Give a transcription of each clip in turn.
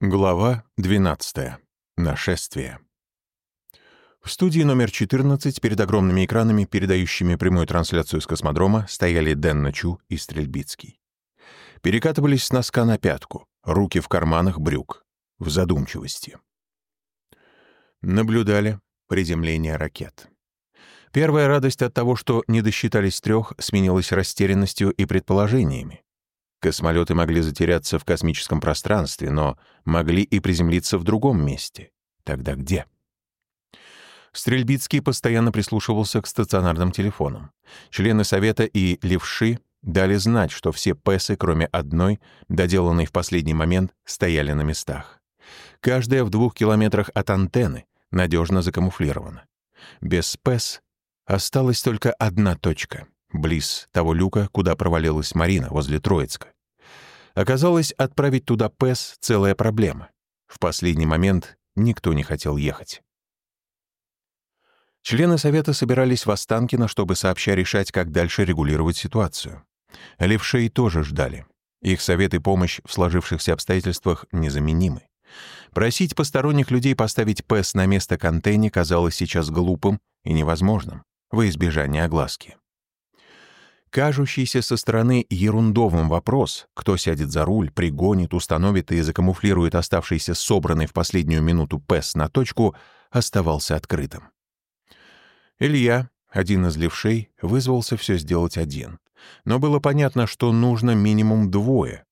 Глава 12. Нашествие. В студии номер 14 перед огромными экранами, передающими прямую трансляцию с космодрома, стояли Дэн Ночу и Стрельбицкий. Перекатывались с носка на пятку, руки в карманах брюк, в задумчивости. Наблюдали приземление ракет. Первая радость от того, что не досчитались трех, сменилась растерянностью и предположениями. Космолеты могли затеряться в космическом пространстве, но могли и приземлиться в другом месте. Тогда где? Стрельбицкий постоянно прислушивался к стационарным телефонам. Члены Совета и левши дали знать, что все ПЭСы, кроме одной, доделанной в последний момент, стояли на местах. Каждая в двух километрах от антенны надежно закамуфлирована. Без ПЭС осталась только одна точка — близ того люка, куда провалилась Марина, возле Троицка. Оказалось, отправить туда ПЭС — целая проблема. В последний момент никто не хотел ехать. Члены Совета собирались в Останкино, чтобы сообща решать, как дальше регулировать ситуацию. Левшей тоже ждали. Их совет и помощь в сложившихся обстоятельствах незаменимы. Просить посторонних людей поставить ПЭС на место контейни казалось сейчас глупым и невозможным, во избежание огласки. Кажущийся со стороны ерундовым вопрос, кто сядет за руль, пригонит, установит и закамуфлирует оставшийся собранный в последнюю минуту ПЭС на точку, оставался открытым. Илья, один из левшей, вызвался все сделать один. Но было понятно, что нужно минимум двое.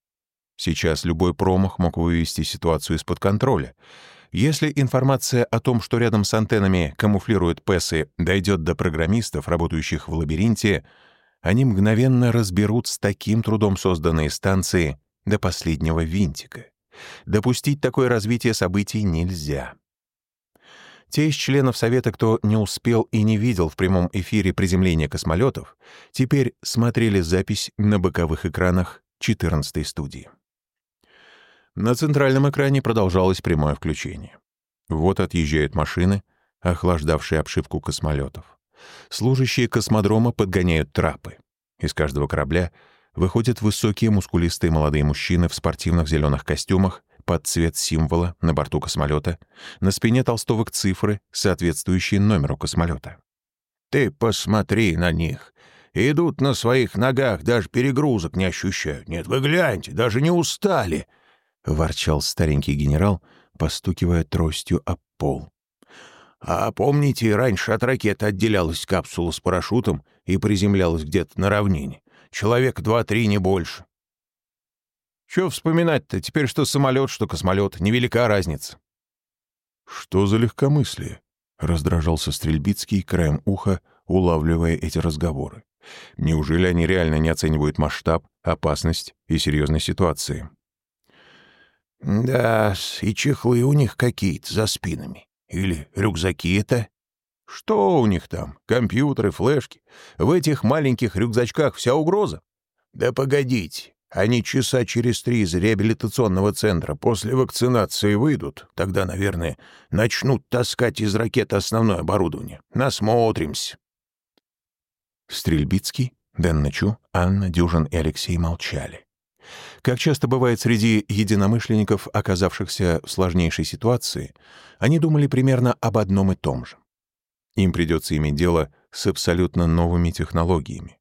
Сейчас любой промах мог вывести ситуацию из-под контроля. Если информация о том, что рядом с антеннами камуфлируют ПЭСы, дойдет до программистов, работающих в лабиринте, они мгновенно разберут с таким трудом созданные станции до последнего винтика. Допустить такое развитие событий нельзя. Те из членов Совета, кто не успел и не видел в прямом эфире приземления космолетов, теперь смотрели запись на боковых экранах 14-й студии. На центральном экране продолжалось прямое включение. Вот отъезжают машины, охлаждавшие обшивку космолетов. Служащие космодрома подгоняют трапы. Из каждого корабля выходят высокие мускулистые молодые мужчины в спортивных зеленых костюмах под цвет символа на борту космолета, на спине толстовок цифры, соответствующие номеру космолета. «Ты посмотри на них. Идут на своих ногах, даже перегрузок не ощущают. Нет, вы гляньте, даже не устали!» — ворчал старенький генерал, постукивая тростью об пол. А помните, раньше от ракеты отделялась капсула с парашютом и приземлялась где-то на равнине. Человек два-три, не больше. Что вспоминать-то? Теперь что самолет, что космолет. Невелика разница. Что за легкомыслие? Раздражался Стрельбицкий краем уха, улавливая эти разговоры. Неужели они реально не оценивают масштаб, опасность и серьезной ситуации? Да, и чехлы у них какие-то за спинами. Или рюкзаки это? Что у них там? Компьютеры, флешки? В этих маленьких рюкзачках вся угроза? Да погодите, они часа через три из реабилитационного центра после вакцинации выйдут. Тогда, наверное, начнут таскать из ракет основное оборудование. Насмотримся. Стрельбицкий, Дэн Ночу, Анна, Дюжин и Алексей молчали. Как часто бывает среди единомышленников, оказавшихся в сложнейшей ситуации, они думали примерно об одном и том же. Им придется иметь дело с абсолютно новыми технологиями.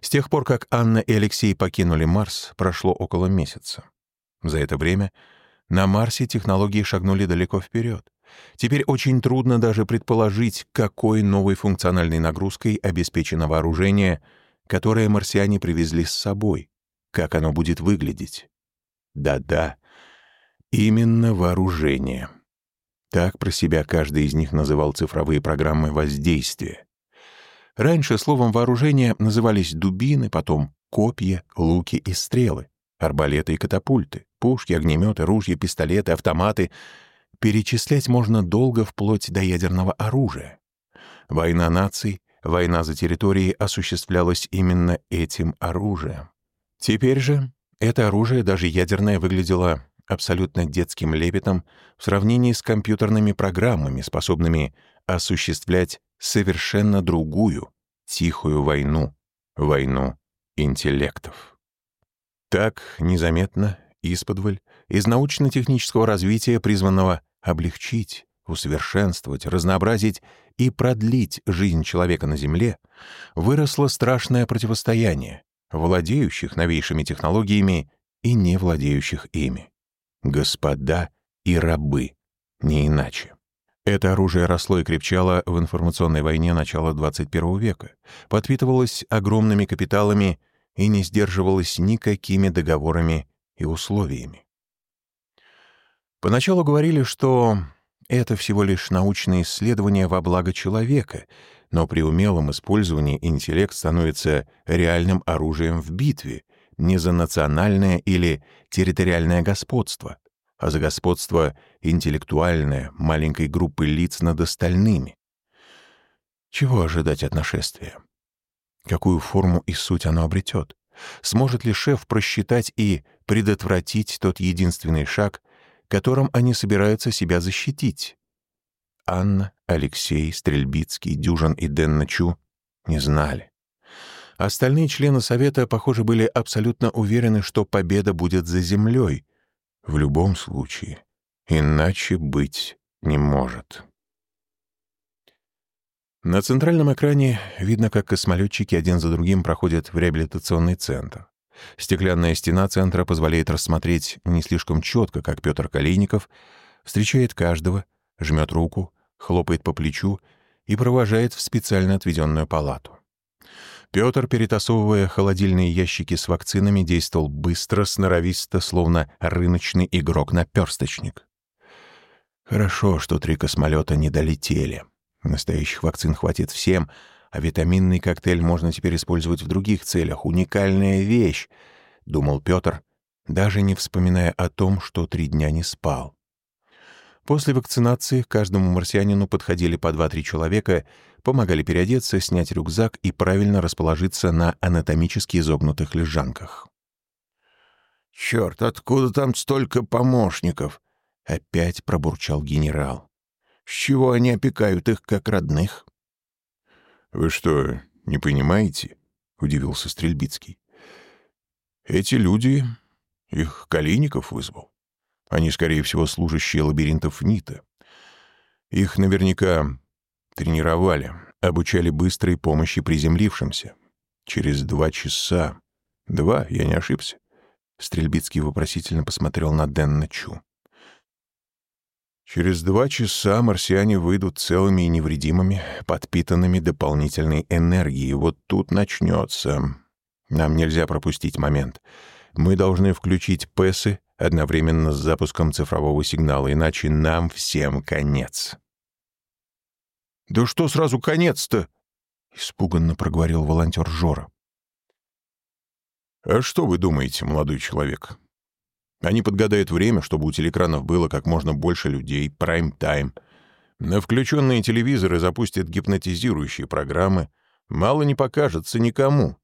С тех пор, как Анна и Алексей покинули Марс, прошло около месяца. За это время на Марсе технологии шагнули далеко вперед. Теперь очень трудно даже предположить, какой новой функциональной нагрузкой обеспечено вооружение, которое марсиане привезли с собой — как оно будет выглядеть. Да-да, именно вооружение. Так про себя каждый из них называл цифровые программы воздействия. Раньше словом «вооружение» назывались дубины, потом копья, луки и стрелы, арбалеты и катапульты, пушки, огнеметы, ружья, пистолеты, автоматы. Перечислять можно долго вплоть до ядерного оружия. Война наций, война за территории осуществлялась именно этим оружием. Теперь же это оружие, даже ядерное, выглядело абсолютно детским лепетом в сравнении с компьютерными программами, способными осуществлять совершенно другую, тихую войну, войну интеллектов. Так, незаметно, исподволь, из научно-технического развития, призванного облегчить, усовершенствовать, разнообразить и продлить жизнь человека на Земле, выросло страшное противостояние владеющих новейшими технологиями и не владеющих ими. Господа и рабы, не иначе. Это оружие росло и крепчало в информационной войне начала 21 века, подпитывалось огромными капиталами и не сдерживалось никакими договорами и условиями. Поначалу говорили, что это всего лишь научные исследования во благо человека, но при умелом использовании интеллект становится реальным оружием в битве, не за национальное или территориальное господство, а за господство интеллектуальное маленькой группы лиц над остальными. Чего ожидать от нашествия? Какую форму и суть оно обретет? Сможет ли шеф просчитать и предотвратить тот единственный шаг, которым они собираются себя защитить? Анна, Алексей, Стрельбицкий, Дюжин и Дэн Чу не знали. Остальные члены Совета, похоже, были абсолютно уверены, что победа будет за землей, в любом случае, иначе быть не может. На центральном экране видно, как космолетчики один за другим проходят в реабилитационный центр. Стеклянная стена центра позволяет рассмотреть не слишком четко, как Петр Калейников встречает каждого, жмет руку, хлопает по плечу и провожает в специально отведенную палату. Петр, перетасовывая холодильные ящики с вакцинами, действовал быстро, сноровисто, словно рыночный игрок-наперсточник. Хорошо, что три космолета не долетели. Настоящих вакцин хватит всем, а витаминный коктейль можно теперь использовать в других целях. Уникальная вещь, — думал Петр, даже не вспоминая о том, что три дня не спал. После вакцинации к каждому марсианину подходили по два-три человека — помогали переодеться, снять рюкзак и правильно расположиться на анатомически изогнутых лежанках. «Черт, откуда там столько помощников?» — опять пробурчал генерал. «С чего они опекают их как родных?» «Вы что, не понимаете?» — удивился Стрельбицкий. «Эти люди... Их Калиников вызвал. Они, скорее всего, служащие лабиринтов НИТа. Их наверняка Тренировали, обучали быстрой помощи приземлившимся. Через два часа... Два, я не ошибся. Стрельбицкий вопросительно посмотрел на Денна Чу. Через два часа марсиане выйдут целыми и невредимыми, подпитанными дополнительной энергией. Вот тут начнется. Нам нельзя пропустить момент. Мы должны включить ПЭСы одновременно с запуском цифрового сигнала, иначе нам всем конец. «Да что сразу конец-то?» — испуганно проговорил волонтер Жора. «А что вы думаете, молодой человек? Они подгадают время, чтобы у телекранов было как можно больше людей, прайм-тайм. На включенные телевизоры запустят гипнотизирующие программы. Мало не покажется никому.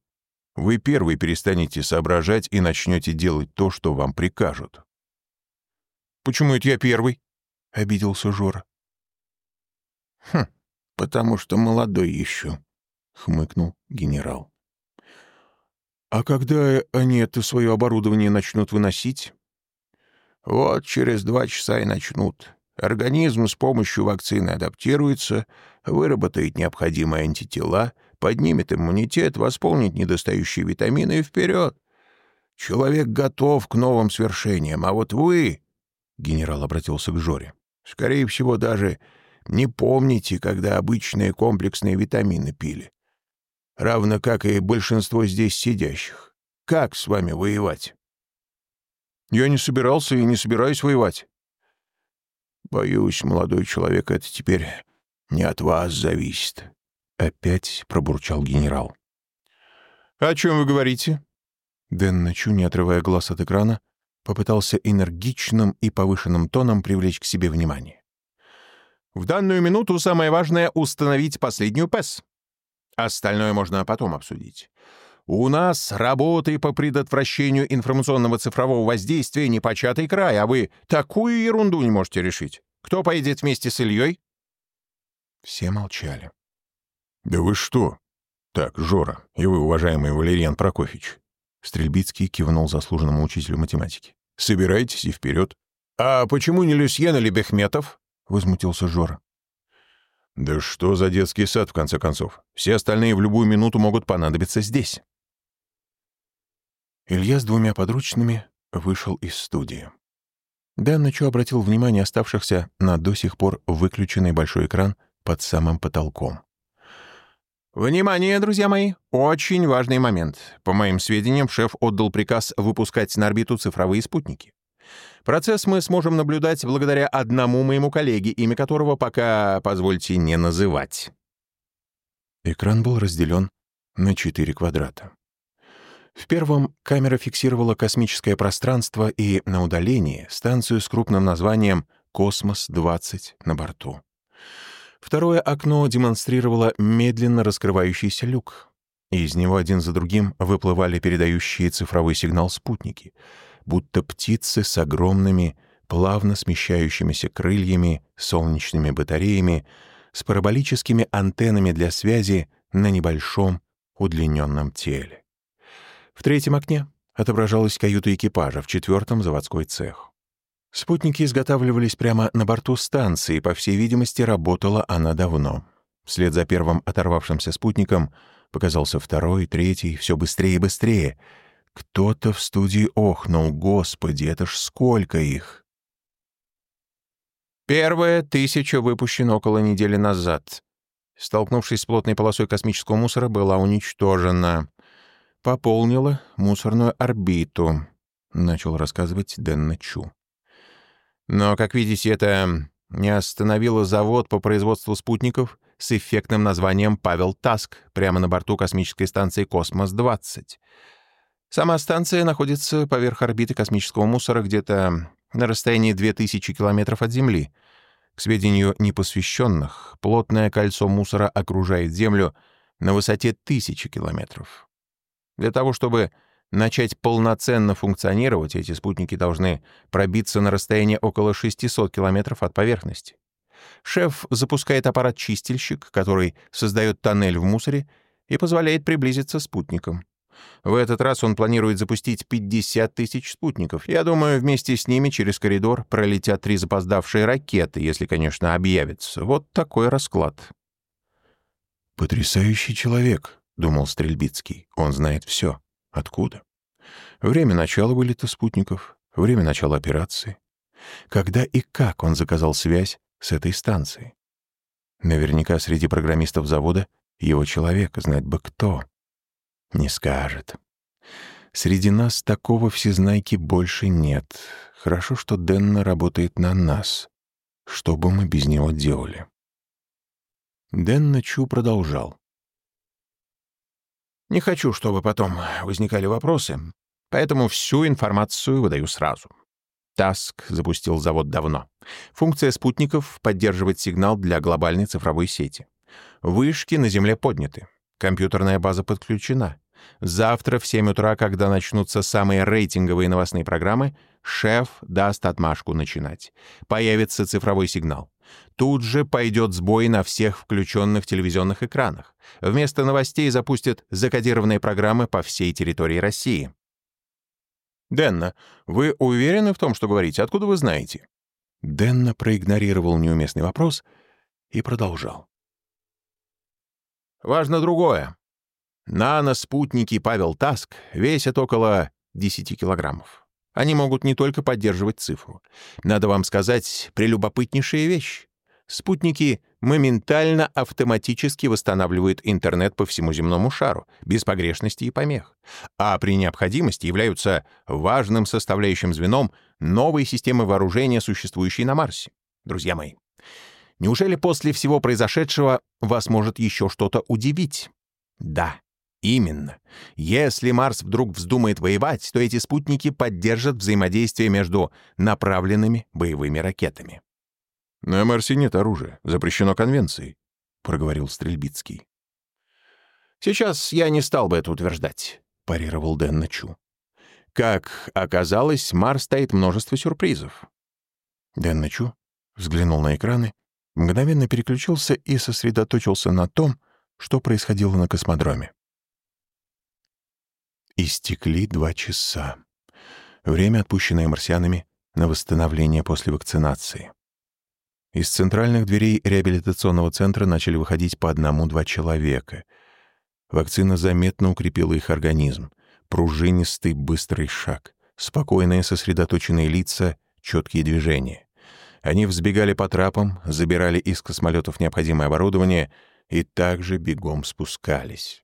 Вы первый перестанете соображать и начнете делать то, что вам прикажут». «Почему это я первый?» — обиделся Жора. «Хм, потому что молодой еще», — хмыкнул генерал. «А когда они это свое оборудование начнут выносить?» «Вот через два часа и начнут. Организм с помощью вакцины адаптируется, выработает необходимые антитела, поднимет иммунитет, восполнит недостающие витамины и вперед. Человек готов к новым свершениям, а вот вы...» — генерал обратился к Жоре. «Скорее всего, даже не помните, когда обычные комплексные витамины пили. Равно как и большинство здесь сидящих. Как с вами воевать? Я не собирался и не собираюсь воевать. Боюсь, молодой человек, это теперь не от вас зависит. Опять пробурчал генерал. «О чем вы говорите?» Дэн Начу, не отрывая глаз от экрана, попытался энергичным и повышенным тоном привлечь к себе внимание. В данную минуту самое важное — установить последнюю ПЭС. Остальное можно потом обсудить. У нас работы по предотвращению информационного цифрового воздействия непочатый край, а вы такую ерунду не можете решить. Кто поедет вместе с Ильей? Все молчали. «Да вы что? Так, Жора, и вы, уважаемый Валериан Прокофьевич». Стрельбицкий кивнул заслуженному учителю математики. Собирайтесь и вперед. «А почему не Люсьен или Бехметов?» — возмутился Жора. «Да что за детский сад, в конце концов? Все остальные в любую минуту могут понадобиться здесь». Илья с двумя подручными вышел из студии. Дэн Ночу обратил внимание оставшихся на до сих пор выключенный большой экран под самым потолком. «Внимание, друзья мои! Очень важный момент. По моим сведениям, шеф отдал приказ выпускать на орбиту цифровые спутники. Процесс мы сможем наблюдать благодаря одному моему коллеге, имя которого пока, позвольте, не называть». Экран был разделен на четыре квадрата. В первом камера фиксировала космическое пространство и на удалении станцию с крупным названием «Космос-20» на борту. Второе окно демонстрировало медленно раскрывающийся люк. Из него один за другим выплывали передающие цифровой сигнал спутники, будто птицы с огромными, плавно смещающимися крыльями, солнечными батареями, с параболическими антеннами для связи на небольшом удлиненном теле. В третьем окне отображалась каюта экипажа, в четвертом — заводской цех. Спутники изготавливались прямо на борту станции, по всей видимости, работала она давно. Вслед за первым оторвавшимся спутником показался второй, третий, все быстрее и быстрее. Кто-то в студии охнул, «Господи, это ж сколько их!» Первая тысяча выпущена около недели назад. Столкнувшись с плотной полосой космического мусора, была уничтожена пополнила мусорную орбиту», — начал рассказывать Дэн Чу. «Но, как видите, это не остановило завод по производству спутников с эффектным названием «Павел Таск» прямо на борту космической станции «Космос-20». Сама станция находится поверх орбиты космического мусора где-то на расстоянии 2000 километров от Земли. К сведению непосвященных, плотное кольцо мусора окружает Землю на высоте тысячи километров. Для того, чтобы начать полноценно функционировать, эти спутники должны пробиться на расстояние около 600 километров от поверхности. Шеф запускает аппарат-чистильщик, который создает тоннель в мусоре и позволяет приблизиться спутникам. В этот раз он планирует запустить 50 тысяч спутников. Я думаю, вместе с ними через коридор пролетят три запоздавшие ракеты, если, конечно, объявятся. Вот такой расклад. «Потрясающий человек», — думал Стрельбицкий. «Он знает все. Откуда? Время начала вылета спутников, время начала операции. Когда и как он заказал связь с этой станцией? Наверняка среди программистов завода его человек, знать бы кто. Не скажет. Среди нас такого всезнайки больше нет. Хорошо, что Денна работает на нас. Что бы мы без него делали? Денна Чу продолжал. Не хочу, чтобы потом возникали вопросы, поэтому всю информацию выдаю сразу. Таск запустил завод давно. Функция спутников — поддерживать сигнал для глобальной цифровой сети. Вышки на Земле подняты. Компьютерная база подключена. Завтра в 7 утра, когда начнутся самые рейтинговые новостные программы, шеф даст отмашку начинать. Появится цифровой сигнал. Тут же пойдет сбой на всех включенных телевизионных экранах. Вместо новостей запустят закодированные программы по всей территории России. «Денна, вы уверены в том, что говорите? Откуда вы знаете?» Денна проигнорировал неуместный вопрос и продолжал. «Важно другое. Нано-спутники Павел Таск весят около 10 килограммов. Они могут не только поддерживать цифру. Надо вам сказать прелюбопытнейшая вещь. Спутники моментально автоматически восстанавливают интернет по всему земному шару, без погрешностей и помех, а при необходимости являются важным составляющим звеном новой системы вооружения, существующей на Марсе. Друзья мои, неужели после всего произошедшего вас может еще что-то удивить? Да, Именно. Если Марс вдруг вздумает воевать, то эти спутники поддержат взаимодействие между направленными боевыми ракетами. «На Марсе нет оружия. Запрещено конвенцией», — проговорил Стрельбицкий. «Сейчас я не стал бы это утверждать», — парировал Дэн Начу. «Как оказалось, Марс стоит множество сюрпризов». Дэн Начу взглянул на экраны, мгновенно переключился и сосредоточился на том, что происходило на космодроме. Истекли два часа. время, отпущенное марсианами на восстановление после вакцинации. Из центральных дверей реабилитационного центра начали выходить по одному-два человека. Вакцина заметно укрепила их организм. Пружинистый быстрый шаг, спокойные сосредоточенные лица, четкие движения. Они взбегали по трапам, забирали из космолетов необходимое оборудование и также бегом спускались.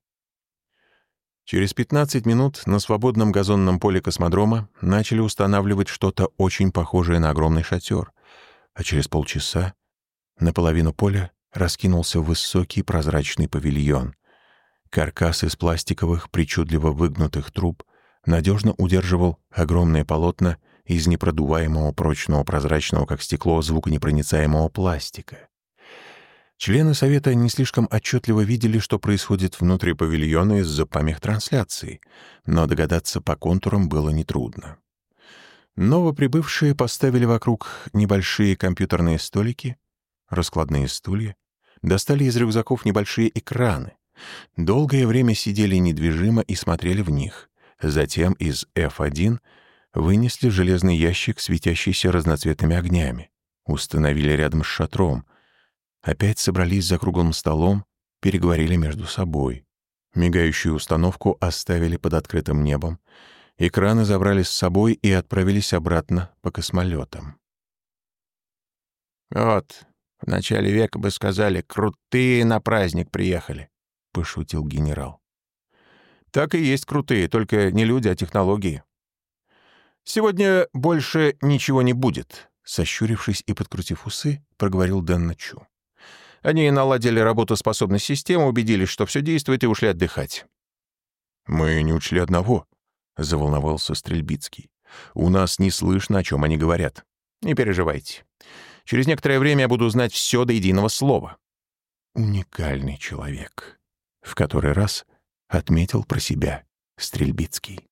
Через 15 минут на свободном газонном поле космодрома начали устанавливать что-то очень похожее на огромный шатер, а через полчаса на половину поля раскинулся высокий прозрачный павильон. Каркас из пластиковых, причудливо выгнутых труб надежно удерживал огромные полотна из непродуваемого прочного прозрачного, как стекло, звуконепроницаемого пластика. Члены Совета не слишком отчетливо видели, что происходит внутри павильона из-за помех трансляции, но догадаться по контурам было нетрудно. Новоприбывшие поставили вокруг небольшие компьютерные столики, раскладные стулья, достали из рюкзаков небольшие экраны. Долгое время сидели недвижимо и смотрели в них. Затем из F1 вынесли железный ящик, светящийся разноцветными огнями. Установили рядом с шатром. Опять собрались за круглым столом, переговорили между собой. Мигающую установку оставили под открытым небом, Экраны забрали с собой и отправились обратно по космолетам. «Вот, в начале века бы сказали, крутые на праздник приехали», — пошутил генерал. «Так и есть крутые, только не люди, а технологии». «Сегодня больше ничего не будет», — сощурившись и подкрутив усы, проговорил Дэн Чу. Они наладили работоспособность системы, убедились, что все действует, и ушли отдыхать. «Мы не учли одного», — заволновался Стрельбицкий. «У нас не слышно, о чем они говорят. Не переживайте. Через некоторое время я буду знать все до единого слова». «Уникальный человек», — в который раз отметил про себя Стрельбицкий.